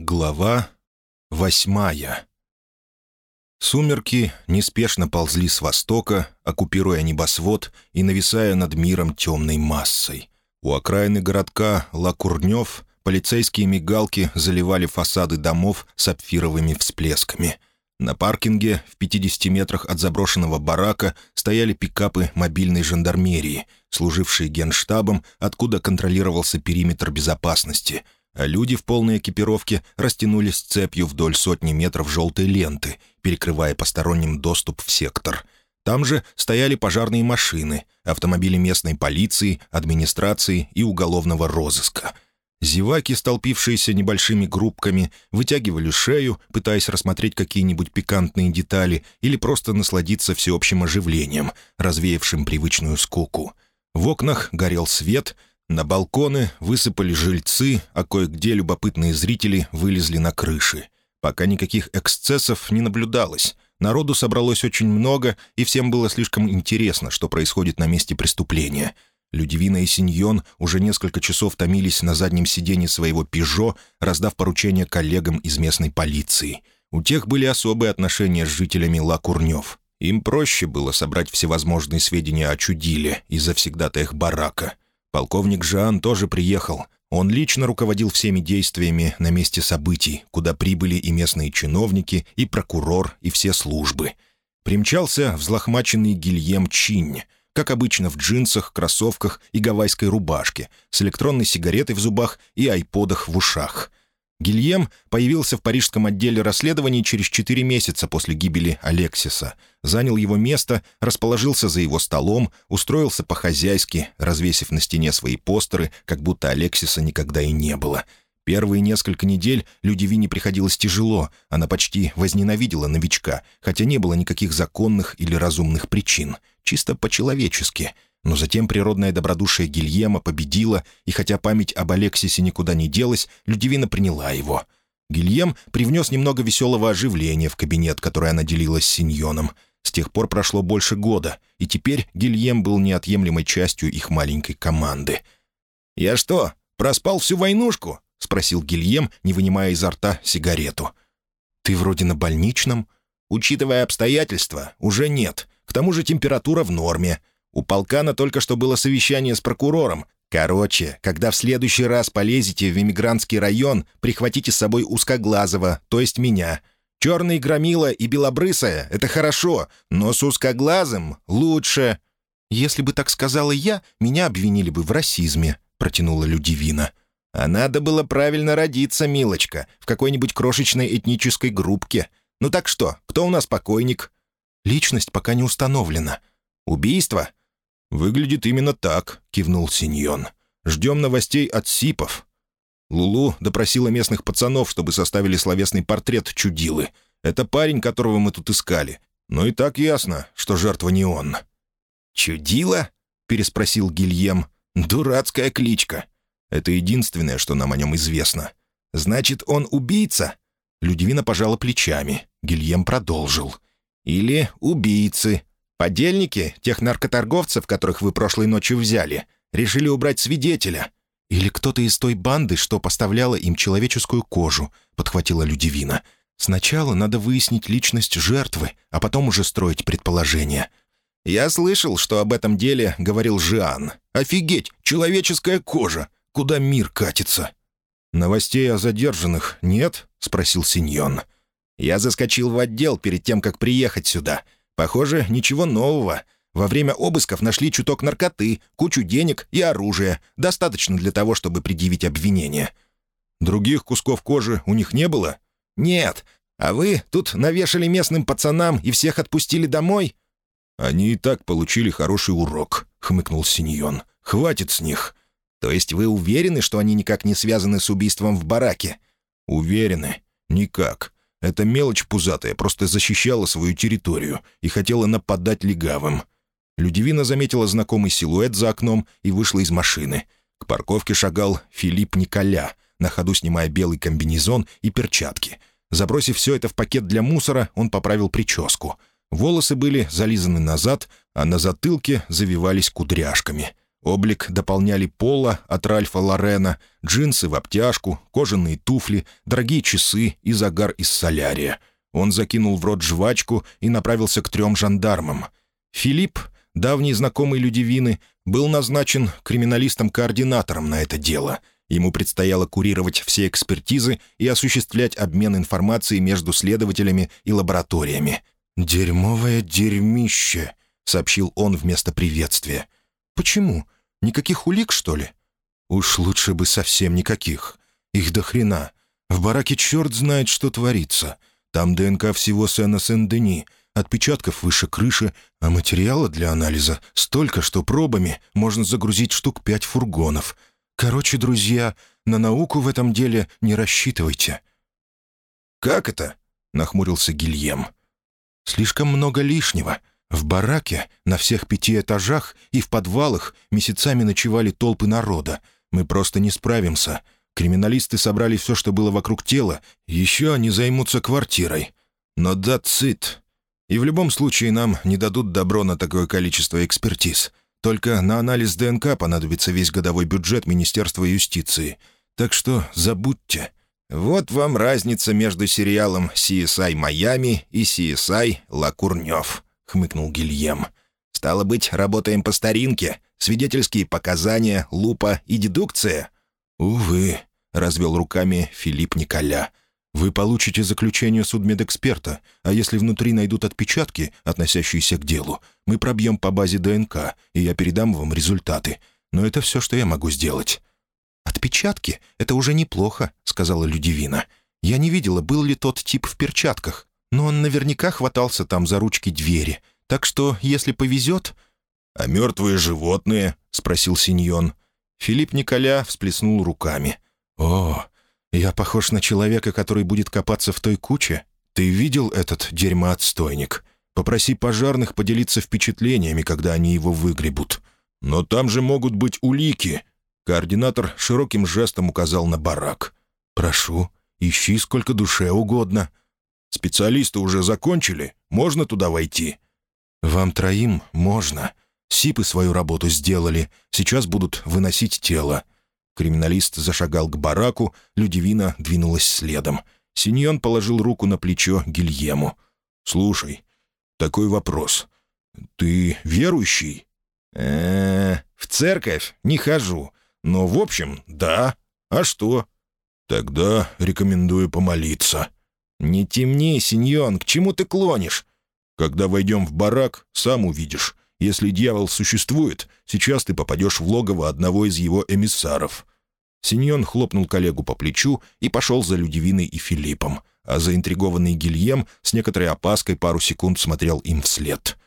Глава восьмая Сумерки неспешно ползли с востока, оккупируя небосвод и нависая над миром темной массой. У окраины городка Лакурнев полицейские мигалки заливали фасады домов сапфировыми всплесками. На паркинге в 50 метрах от заброшенного барака стояли пикапы мобильной жандармерии, служившие генштабом, откуда контролировался периметр безопасности — а люди в полной экипировке растянулись цепью вдоль сотни метров желтой ленты, перекрывая посторонним доступ в сектор. Там же стояли пожарные машины, автомобили местной полиции, администрации и уголовного розыска. Зеваки, столпившиеся небольшими группками, вытягивали шею, пытаясь рассмотреть какие-нибудь пикантные детали или просто насладиться всеобщим оживлением, развеявшим привычную скуку. В окнах горел свет — на балконы высыпали жильцы, а кое-где любопытные зрители вылезли на крыши. Пока никаких эксцессов не наблюдалось. Народу собралось очень много, и всем было слишком интересно, что происходит на месте преступления. Людивина и Синьон уже несколько часов томились на заднем сиденье своего «Пежо», раздав поручения коллегам из местной полиции. У тех были особые отношения с жителями Ла-Курнев. Им проще было собрать всевозможные сведения о чудиле из завсегдатаях барака — Полковник Жан тоже приехал. Он лично руководил всеми действиями на месте событий, куда прибыли и местные чиновники, и прокурор, и все службы. Примчался взлохмаченный Гильем Чинь, как обычно в джинсах, кроссовках и гавайской рубашке, с электронной сигаретой в зубах и айподах в ушах. Гильем появился в парижском отделе расследований через четыре месяца после гибели Алексиса. Занял его место, расположился за его столом, устроился по-хозяйски, развесив на стене свои постеры, как будто Алексиса никогда и не было. Первые несколько недель Людивине приходилось тяжело, она почти возненавидела новичка, хотя не было никаких законных или разумных причин, чисто по-человечески — но затем природное добродушие Гильема победило, и хотя память об Алексисе никуда не делась, Людивина приняла его. Гильем привнес немного веселого оживления в кабинет, который она делила с Синьоном. С тех пор прошло больше года, и теперь Гильем был неотъемлемой частью их маленькой команды. «Я что, проспал всю войнушку?» — спросил Гильем, не вынимая изо рта сигарету. «Ты вроде на больничном?» «Учитывая обстоятельства, уже нет. К тому же температура в норме. У полкана только что было совещание с прокурором. Короче, когда в следующий раз полезете в иммигрантский район, прихватите с собой узкоглазого, то есть меня. Черный громила и белобрысая — это хорошо, но с узкоглазым лучше». «Если бы так сказала я, меня обвинили бы в расизме», — протянула Людивина. «А надо было правильно родиться, милочка, в какой-нибудь крошечной этнической группке. Ну так что, кто у нас покойник?» «Личность пока не установлена». «Убийство? «Выглядит именно так», — кивнул Синьон. «Ждем новостей от СИПов». Лулу допросила местных пацанов, чтобы составили словесный портрет чудилы. Это парень, которого мы тут искали. Но и так ясно, что жертва не он. «Чудила?» — переспросил Гильем. «Дурацкая кличка. Это единственное, что нам о нем известно. Значит, он убийца?» Людивина пожала плечами. Гильем продолжил. «Или убийцы. Подельники, тех наркоторговцев, которых вы прошлой ночью взяли, решили убрать свидетеля. Или кто-то из той банды, что поставляла им человеческую кожу», — подхватила Людивина. «Сначала надо выяснить личность жертвы, а потом уже строить предположения». «Я слышал, что об этом деле говорил Жиан. Офигеть, человеческая кожа! Куда мир катится?» «Новостей о задержанных нет?» — спросил Синьон. «Я заскочил в отдел перед тем, как приехать сюда. Похоже, ничего нового. Во время обысков нашли чуток наркоты, кучу денег и оружия. Достаточно для того, чтобы предъявить обвинение. Других кусков кожи у них не было? Нет. А вы тут навешали местным пацанам и всех отпустили домой? Они и так получили хороший урок, хмыкнул Синьон. Хватит с них. То есть вы уверены, что они никак не связаны с убийством в бараке? Уверены. Никак. Эта мелочь пузатая просто защищала свою территорию и хотела нападать легавым. Людивина заметила знакомый силуэт за окном и вышла из машины. К парковке шагал Филипп Николя, на ходу снимая белый комбинезон и перчатки. Забросив все это в пакет для мусора, он поправил прическу. Волосы были зализаны назад, а на затылке завивались кудряшками. Облик дополняли поло от Ральфа Лорена, джинсы в обтяжку, кожаные туфли, дорогие часы и загар из солярия. Он закинул в рот жвачку и направился к трем жандармам. Филипп, давний знакомый Людивины, был назначен криминалистом-координатором на это дело. Ему предстояло курировать все экспертизы и осуществлять обмен информацией между следователями и лабораториями. «Дерьмовое дерьмище», — сообщил он вместо приветствия. «Почему? Никаких улик, что ли?» «Уж лучше бы совсем никаких. Их до хрена. В бараке черт знает, что творится. Там ДНК всего Сена Сен-Дени, отпечатков выше крыши, а материала для анализа столько, что пробами можно загрузить штук пять фургонов. Короче, друзья, на науку в этом деле не рассчитывайте». «Как это?» — нахмурился Гильем. «Слишком много лишнего. В бараке, на всех пяти этажах и в подвалах месяцами ночевали толпы народа. Мы просто не справимся. Криминалисты собрали все, что было вокруг тела, еще они займутся квартирой. Но да цит. И в любом случае нам не дадут добро на такое количество экспертиз. Только на анализ ДНК понадобится весь годовой бюджет Министерства юстиции. Так что забудьте. Вот вам разница между сериалом CSI Майами и CSI Ла Курнёв. — хмыкнул Гильем. «Стало быть, работаем по старинке. Свидетельские показания, лупа и дедукция?» «Увы», — развел руками Филипп Николя. «Вы получите заключение судмедэксперта, а если внутри найдут отпечатки, относящиеся к делу, мы пробьем по базе ДНК, и я передам вам результаты. Но это все, что я могу сделать». «Отпечатки? Это уже неплохо», — сказала Людивина. «Я не видела, был ли тот тип в перчатках но он наверняка хватался там за ручки двери. Так что, если повезет...» «А мертвые животные?» — спросил Синьон. Филипп Николя всплеснул руками. «О, я похож на человека, который будет копаться в той куче. Ты видел этот дерьмоотстойник? Попроси пожарных поделиться впечатлениями, когда они его выгребут. Но там же могут быть улики». Координатор широким жестом указал на барак. «Прошу, ищи сколько душе угодно. Специалисты уже закончили? Можно туда войти?» «Вам троим можно. Сипы свою работу сделали. Сейчас будут выносить тело». Криминалист зашагал к бараку, Людивина двинулась следом. Синьон положил руку на плечо Гильему. «Слушай, такой вопрос. Ты верующий?» э, -э в церковь не хожу. Но, в общем, да. А что?» «Тогда рекомендую помолиться». «Не темни, синьон, к чему ты клонишь?» «Когда войдем в барак, сам увидишь. Если дьявол существует, сейчас ты попадешь в логово одного из его эмиссаров». Синьон хлопнул коллегу по плечу и пошел за Людивиной и Филиппом, а заинтригованный Гильем с некоторой опаской пару секунд смотрел им вслед.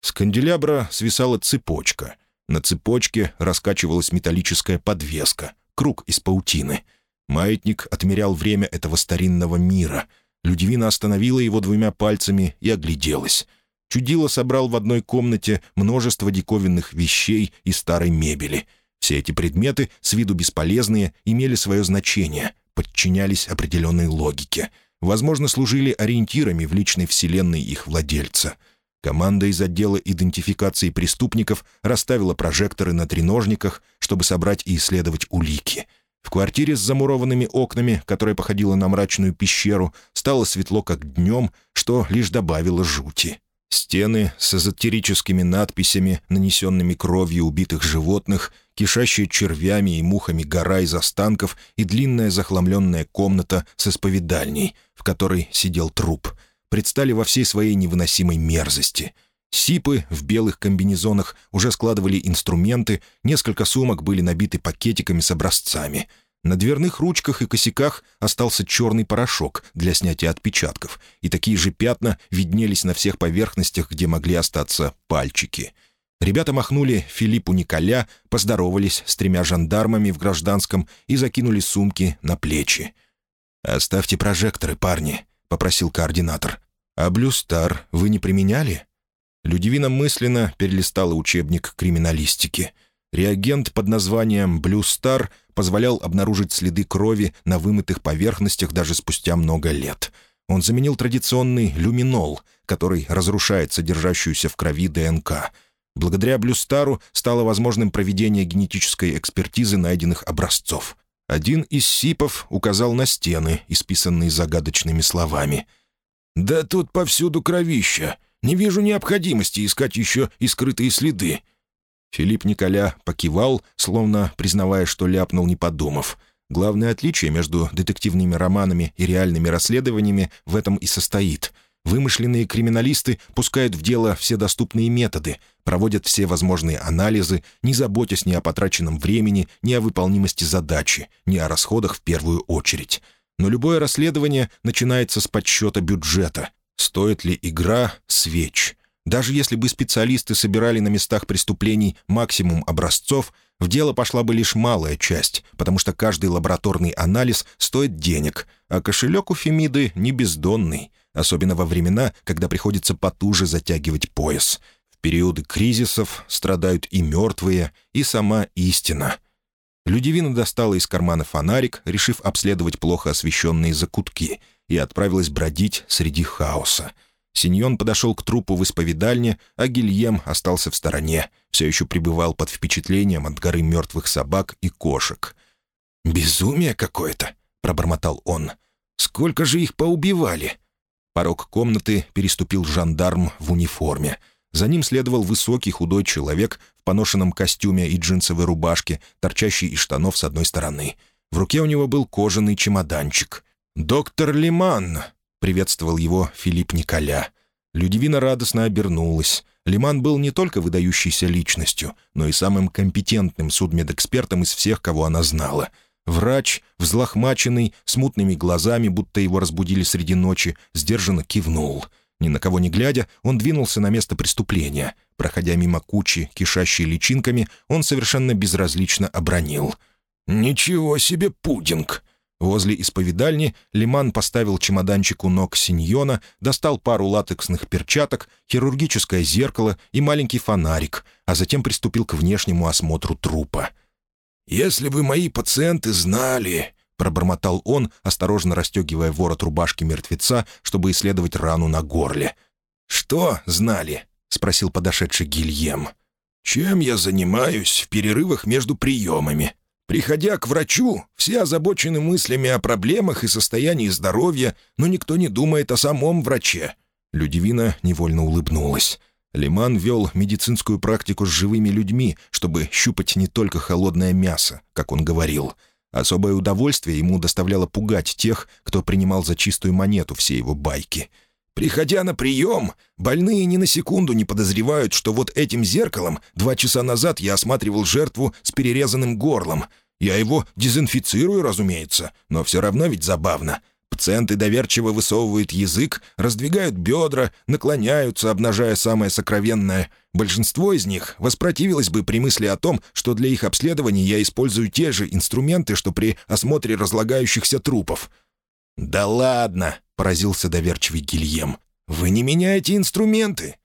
С канделябра свисала цепочка. На цепочке раскачивалась металлическая подвеска, круг из паутины — Маятник отмерял время этого старинного мира. Людивина остановила его двумя пальцами и огляделась. Чудило собрал в одной комнате множество диковинных вещей и старой мебели. Все эти предметы, с виду бесполезные, имели свое значение, подчинялись определенной логике. Возможно, служили ориентирами в личной вселенной их владельца. Команда из отдела идентификации преступников расставила прожекторы на треножниках, чтобы собрать и исследовать улики — в квартире с замурованными окнами, которая походила на мрачную пещеру, стало светло как днем, что лишь добавило жути. Стены с эзотерическими надписями, нанесенными кровью убитых животных, кишащие червями и мухами гора из останков и длинная захламленная комната с исповедальней, в которой сидел труп, предстали во всей своей невыносимой мерзости. Сипы в белых комбинезонах уже складывали инструменты, несколько сумок были набиты пакетиками с образцами. На дверных ручках и косяках остался черный порошок для снятия отпечатков, и такие же пятна виднелись на всех поверхностях, где могли остаться пальчики. Ребята махнули Филиппу Николя, поздоровались с тремя жандармами в гражданском и закинули сумки на плечи. «Оставьте прожекторы, парни», — попросил координатор. «А Bluestar вы не применяли?» Людивина мысленно перелистала учебник криминалистики. Реагент под названием «Bluestar» позволял обнаружить следы крови на вымытых поверхностях даже спустя много лет. Он заменил традиционный люминол, который разрушает содержащуюся в крови ДНК. Благодаря Bluestar'у стало возможным проведение генетической экспертизы найденных образцов. Один из сипов указал на стены, исписанные загадочными словами. «Да тут повсюду кровища. Не вижу необходимости искать еще и скрытые следы». Филипп Николя покивал, словно признавая, что ляпнул, не подумав. Главное отличие между детективными романами и реальными расследованиями в этом и состоит — Вымышленные криминалисты пускают в дело все доступные методы, проводят все возможные анализы, не заботясь ни о потраченном времени, ни о выполнимости задачи, ни о расходах в первую очередь. Но любое расследование начинается с подсчета бюджета. Стоит ли игра свеч? Даже если бы специалисты собирали на местах преступлений максимум образцов, в дело пошла бы лишь малая часть, потому что каждый лабораторный анализ стоит денег, а кошелек у Фемиды не бездонный особенно во времена, когда приходится потуже затягивать пояс. В периоды кризисов страдают и мертвые, и сама истина. Людивина достала из кармана фонарик, решив обследовать плохо освещенные закутки, и отправилась бродить среди хаоса. Синьон подошел к трупу в исповедальне, а Гильем остался в стороне, все еще пребывал под впечатлением от горы мертвых собак и кошек. «Безумие какое-то!» — пробормотал он. «Сколько же их поубивали!» Порог комнаты переступил жандарм в униформе. За ним следовал высокий худой человек в поношенном костюме и джинсовой рубашке, торчащий из штанов с одной стороны. В руке у него был кожаный чемоданчик. «Доктор Лиман!» — приветствовал его Филипп Николя. Людивина радостно обернулась. Лиман был не только выдающейся личностью, но и самым компетентным судмедэкспертом из всех, кого она знала — Врач, взлохмаченный, с мутными глазами, будто его разбудили среди ночи, сдержанно кивнул. Ни на кого не глядя, он двинулся на место преступления. Проходя мимо кучи, кишащей личинками, он совершенно безразлично обронил. «Ничего себе пудинг!» Возле исповедальни Лиман поставил чемоданчик у ног Синьона, достал пару латексных перчаток, хирургическое зеркало и маленький фонарик, а затем приступил к внешнему осмотру трупа. «Если бы мои пациенты знали...» — пробормотал он, осторожно расстегивая ворот рубашки мертвеца, чтобы исследовать рану на горле. «Что знали?» — спросил подошедший Гильем. «Чем я занимаюсь в перерывах между приемами? Приходя к врачу, все озабочены мыслями о проблемах и состоянии здоровья, но никто не думает о самом враче». Людивина невольно улыбнулась. Лиман вел медицинскую практику с живыми людьми, чтобы щупать не только холодное мясо, как он говорил. Особое удовольствие ему доставляло пугать тех, кто принимал за чистую монету все его байки. Приходя на прием, больные ни на секунду не подозревают, что вот этим зеркалом два часа назад я осматривал жертву с перерезанным горлом. Я его дезинфицирую, разумеется, но все равно ведь забавно. Пациенты доверчиво высовывают язык, раздвигают бедра, наклоняются, обнажая самое сокровенное. Большинство из них воспротивилось бы при мысли о том, что для их обследования я использую те же инструменты, что при осмотре разлагающихся трупов. «Да ладно!» — поразился доверчивый Гильем. «Вы не меняете инструменты?»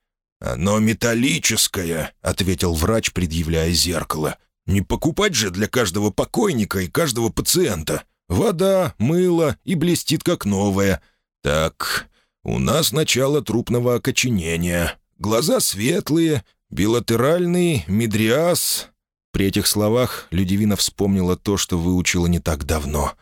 «Оно металлическое», — ответил врач, предъявляя зеркало. «Не покупать же для каждого покойника и каждого пациента. Вода, мыло и блестит как новая. Так, у нас начало трупного окоченения. Глаза светлые, билатеральный, медриаз. При этих словах Людивина вспомнила то, что выучила не так давно.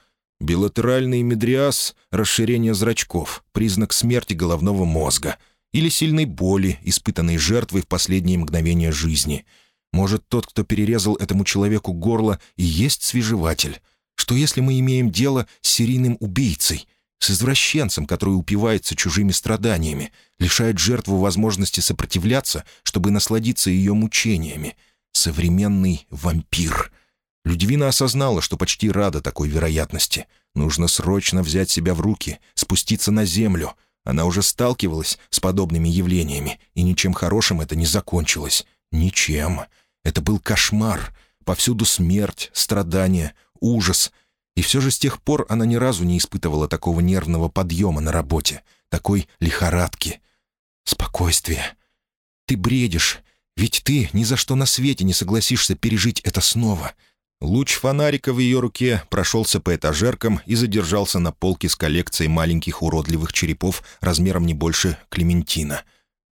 Билатеральный медриаз — расширение зрачков, признак смерти головного мозга или сильной боли, испытанной жертвой в последние мгновения жизни. Может, тот, кто перерезал этому человеку горло, и есть свежеватель. Что если мы имеем дело с серийным убийцей, с извращенцем, который упивается чужими страданиями, лишает жертву возможности сопротивляться, чтобы насладиться ее мучениями? Современный вампир. Людивина осознала, что почти рада такой вероятности. Нужно срочно взять себя в руки, спуститься на землю. Она уже сталкивалась с подобными явлениями, и ничем хорошим это не закончилось. Ничем. Это был кошмар. Повсюду смерть, страдания, ужас. И все же с тех пор она ни разу не испытывала такого нервного подъема на работе, такой лихорадки. «Спокойствие. Ты бредишь, ведь ты ни за что на свете не согласишься пережить это снова». Луч фонарика в ее руке прошелся по этажеркам и задержался на полке с коллекцией маленьких уродливых черепов размером не больше Клементина.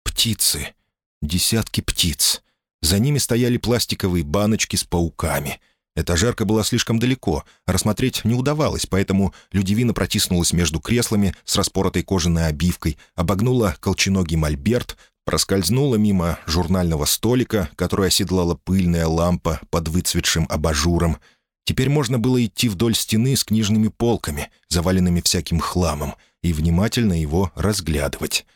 Птицы. Десятки птиц. За ними стояли пластиковые баночки с пауками. Этажерка была слишком далеко, рассмотреть не удавалось, поэтому Людивина протиснулась между креслами с распоротой кожаной обивкой, обогнула колченогий мольберт, проскользнула мимо журнального столика, который оседлала пыльная лампа под выцветшим абажуром. Теперь можно было идти вдоль стены с книжными полками, заваленными всяким хламом, и внимательно его разглядывать.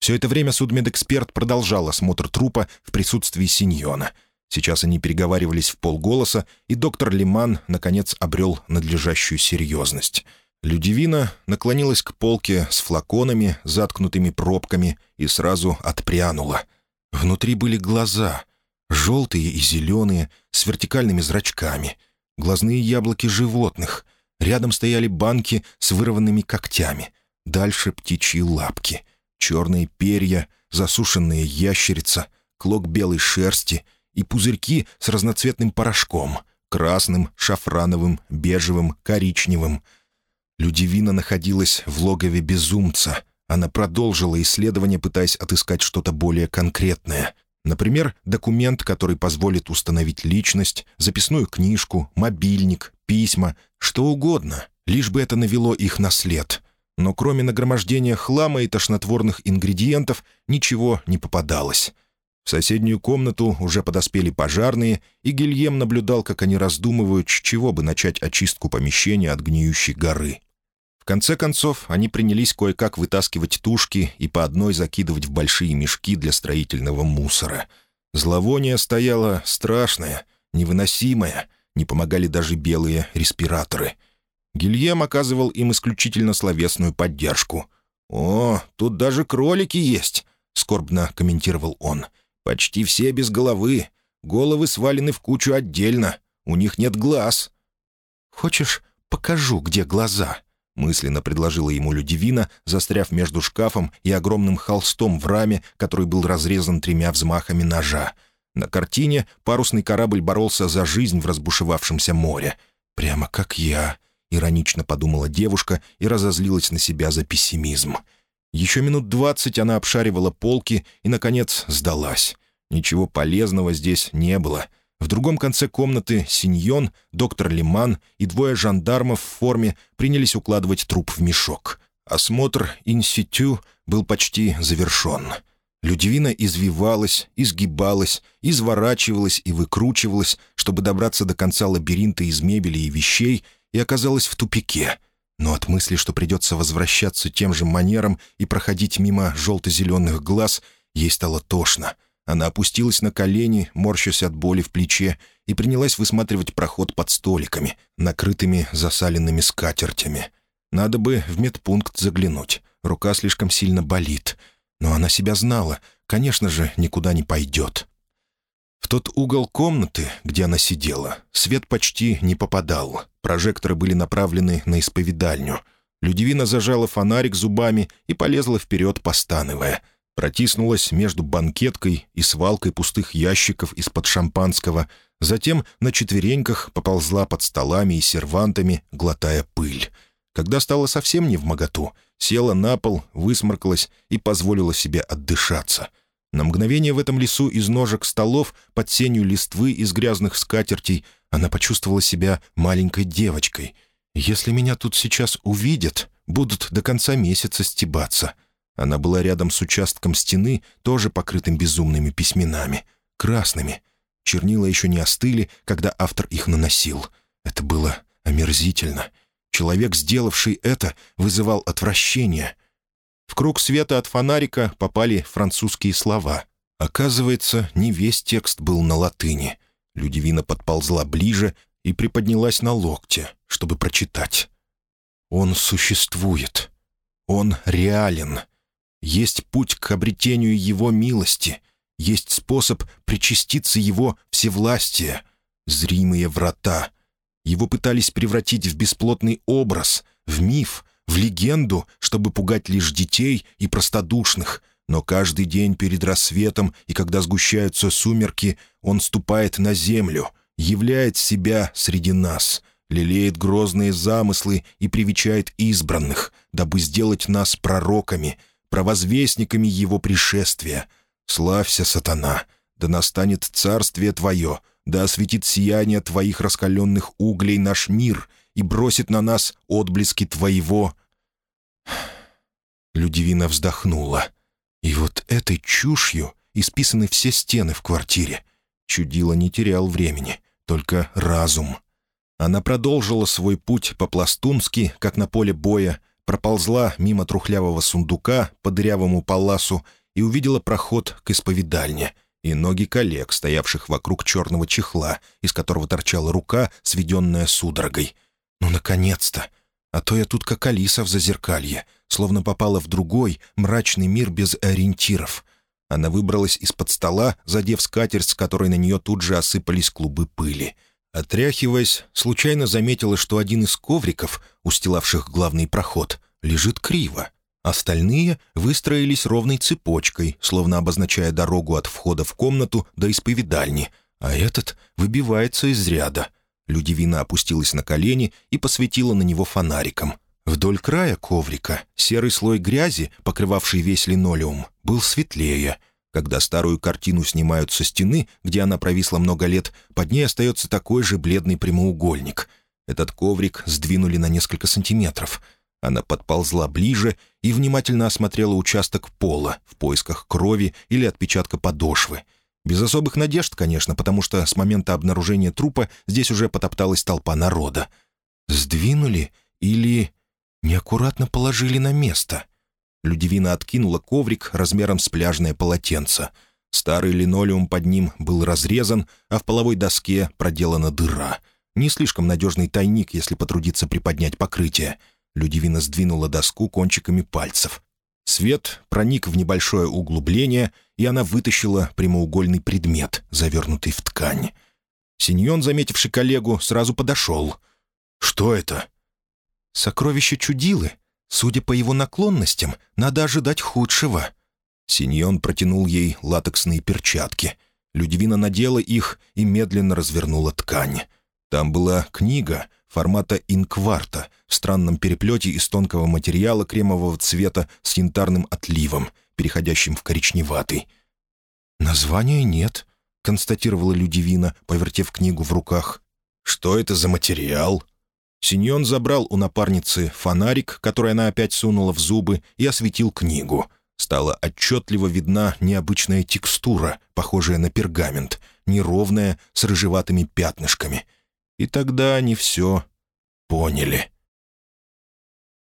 Все это время судмедэксперт продолжал осмотр трупа в присутствии Синьона. Сейчас они переговаривались в полголоса, и доктор Лиман, наконец, обрел надлежащую серьезность. Людивина наклонилась к полке с флаконами, заткнутыми пробками, и сразу отпрянула. Внутри были глаза, желтые и зеленые, с вертикальными зрачками, глазные яблоки животных. Рядом стояли банки с вырванными когтями, дальше птичьи лапки — черные перья, засушенная ящерица, клок белой шерсти и пузырьки с разноцветным порошком — красным, шафрановым, бежевым, коричневым. Людивина находилась в логове безумца. Она продолжила исследование, пытаясь отыскать что-то более конкретное. Например, документ, который позволит установить личность, записную книжку, мобильник, письма, что угодно, лишь бы это навело их на след — но кроме нагромождения хлама и тошнотворных ингредиентов ничего не попадалось. В соседнюю комнату уже подоспели пожарные, и Гильем наблюдал, как они раздумывают, с чего бы начать очистку помещения от гниющей горы. Конце концов, они принялись кое-как вытаскивать тушки и по одной закидывать в большие мешки для строительного мусора. Зловоние стояло страшное, невыносимое, не помогали даже белые респираторы — Гильем оказывал им исключительно словесную поддержку. «О, тут даже кролики есть», — скорбно комментировал он. «Почти все без головы. Головы свалены в кучу отдельно. У них нет глаз». «Хочешь, покажу, где глаза?» — мысленно предложила ему Людивина, застряв между шкафом и огромным холстом в раме, который был разрезан тремя взмахами ножа. На картине парусный корабль боролся за жизнь в разбушевавшемся море. «Прямо как я», — иронично подумала девушка и разозлилась на себя за пессимизм. Еще минут двадцать она обшаривала полки и, наконец, сдалась. Ничего полезного здесь не было. В другом конце комнаты Синьон, доктор Лиман и двое жандармов в форме принялись укладывать труп в мешок. Осмотр инситю был почти завершен. Людивина извивалась, изгибалась, изворачивалась и выкручивалась, чтобы добраться до конца лабиринта из мебели и вещей — и оказалась в тупике. Но от мысли, что придется возвращаться тем же манером и проходить мимо желто-зеленых глаз, ей стало тошно. Она опустилась на колени, морщась от боли в плече, и принялась высматривать проход под столиками, накрытыми засаленными скатертями. Надо бы в медпункт заглянуть. Рука слишком сильно болит. Но она себя знала. Конечно же, никуда не пойдет. В тот угол комнаты, где она сидела, свет почти не попадал. Прожекторы были направлены на исповедальню. Людивина зажала фонарик зубами и полезла вперед, постановая. Протиснулась между банкеткой и свалкой пустых ящиков из-под шампанского, затем на четвереньках поползла под столами и сервантами, глотая пыль. Когда стало совсем не в моготу, села на пол, высморкалась и позволила себе отдышаться — на мгновение в этом лесу из ножек столов, под сенью листвы из грязных скатертей, она почувствовала себя маленькой девочкой. «Если меня тут сейчас увидят, будут до конца месяца стебаться». Она была рядом с участком стены, тоже покрытым безумными письменами. Красными. Чернила еще не остыли, когда автор их наносил. Это было омерзительно. Человек, сделавший это, вызывал отвращение — в круг света от фонарика попали французские слова. Оказывается, не весь текст был на латыни. Людивина подползла ближе и приподнялась на локте, чтобы прочитать. «Он существует. Он реален. Есть путь к обретению Его милости. Есть способ причаститься Его всевластия. Зримые врата. Его пытались превратить в бесплотный образ, в миф, в легенду, чтобы пугать лишь детей и простодушных, но каждый день перед рассветом и когда сгущаются сумерки, он ступает на землю, являет себя среди нас, лелеет грозные замыслы и привечает избранных, дабы сделать нас пророками, провозвестниками его пришествия. Славься, сатана! да настанет царствие твое, да осветит сияние твоих раскаленных углей наш мир и бросит на нас отблески твоего...» Людивина вздохнула. И вот этой чушью исписаны все стены в квартире. Чудило не терял времени, только разум. Она продолжила свой путь по-пластунски, как на поле боя, проползла мимо трухлявого сундука по дырявому паласу и увидела проход к исповедальне и ноги коллег, стоявших вокруг черного чехла, из которого торчала рука, сведенная судорогой. «Ну, наконец-то! А то я тут как Алиса в зазеркалье, словно попала в другой, мрачный мир без ориентиров». Она выбралась из-под стола, задев скатерть, с которой на нее тут же осыпались клубы пыли — Отряхиваясь, случайно заметила, что один из ковриков, устилавших главный проход, лежит криво. Остальные выстроились ровной цепочкой, словно обозначая дорогу от входа в комнату до исповедальни, а этот выбивается из ряда. Людивина опустилась на колени и посветила на него фонариком. Вдоль края коврика серый слой грязи, покрывавший весь линолеум, был светлее — когда старую картину снимают со стены, где она провисла много лет, под ней остается такой же бледный прямоугольник. Этот коврик сдвинули на несколько сантиметров. Она подползла ближе и внимательно осмотрела участок пола в поисках крови или отпечатка подошвы. Без особых надежд, конечно, потому что с момента обнаружения трупа здесь уже потопталась толпа народа. Сдвинули или неаккуратно положили на место — Людивина откинула коврик размером с пляжное полотенце. Старый линолеум под ним был разрезан, а в половой доске проделана дыра. Не слишком надежный тайник, если потрудиться приподнять покрытие. Людивина сдвинула доску кончиками пальцев. Свет проник в небольшое углубление, и она вытащила прямоугольный предмет, завернутый в ткань. Синьон, заметивший коллегу, сразу подошел. «Что это?» «Сокровище чудилы», Судя по его наклонностям, надо ожидать худшего». Синьон протянул ей латексные перчатки. Людивина надела их и медленно развернула ткань. Там была книга формата инкварта в странном переплете из тонкого материала кремового цвета с янтарным отливом, переходящим в коричневатый. «Названия нет», — констатировала Людивина, повертев книгу в руках. «Что это за материал?» Синьон забрал у напарницы фонарик, который она опять сунула в зубы, и осветил книгу. Стала отчетливо видна необычная текстура, похожая на пергамент, неровная, с рыжеватыми пятнышками. И тогда они все поняли.